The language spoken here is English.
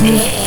Yeah.